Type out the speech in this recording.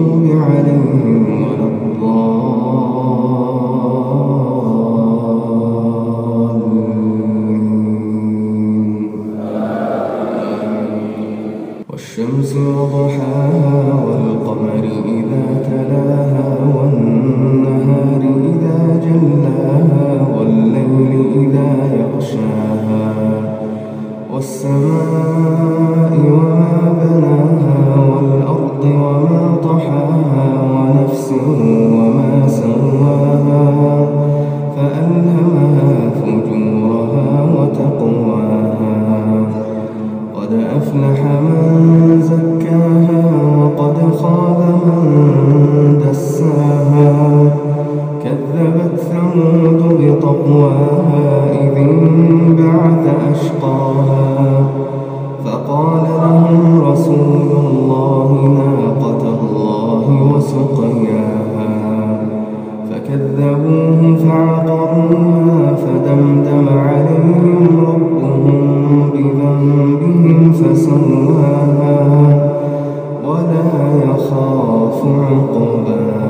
المغضوب عليهم ولا الضالين. والشمس وضحاها والقمر إذا تلاها والنهار إذا جلاها والليل إذا يغشاها والسماء أفلح من زكاها وقد خاب من دساها. كذبت ثمود بطغواها إذ انبعث أشقاها. فقال لهم رسول الله ناقة الله وسقياها. فكذبوه فعقروها بذنبهم فسواها ولا يخاف عقباها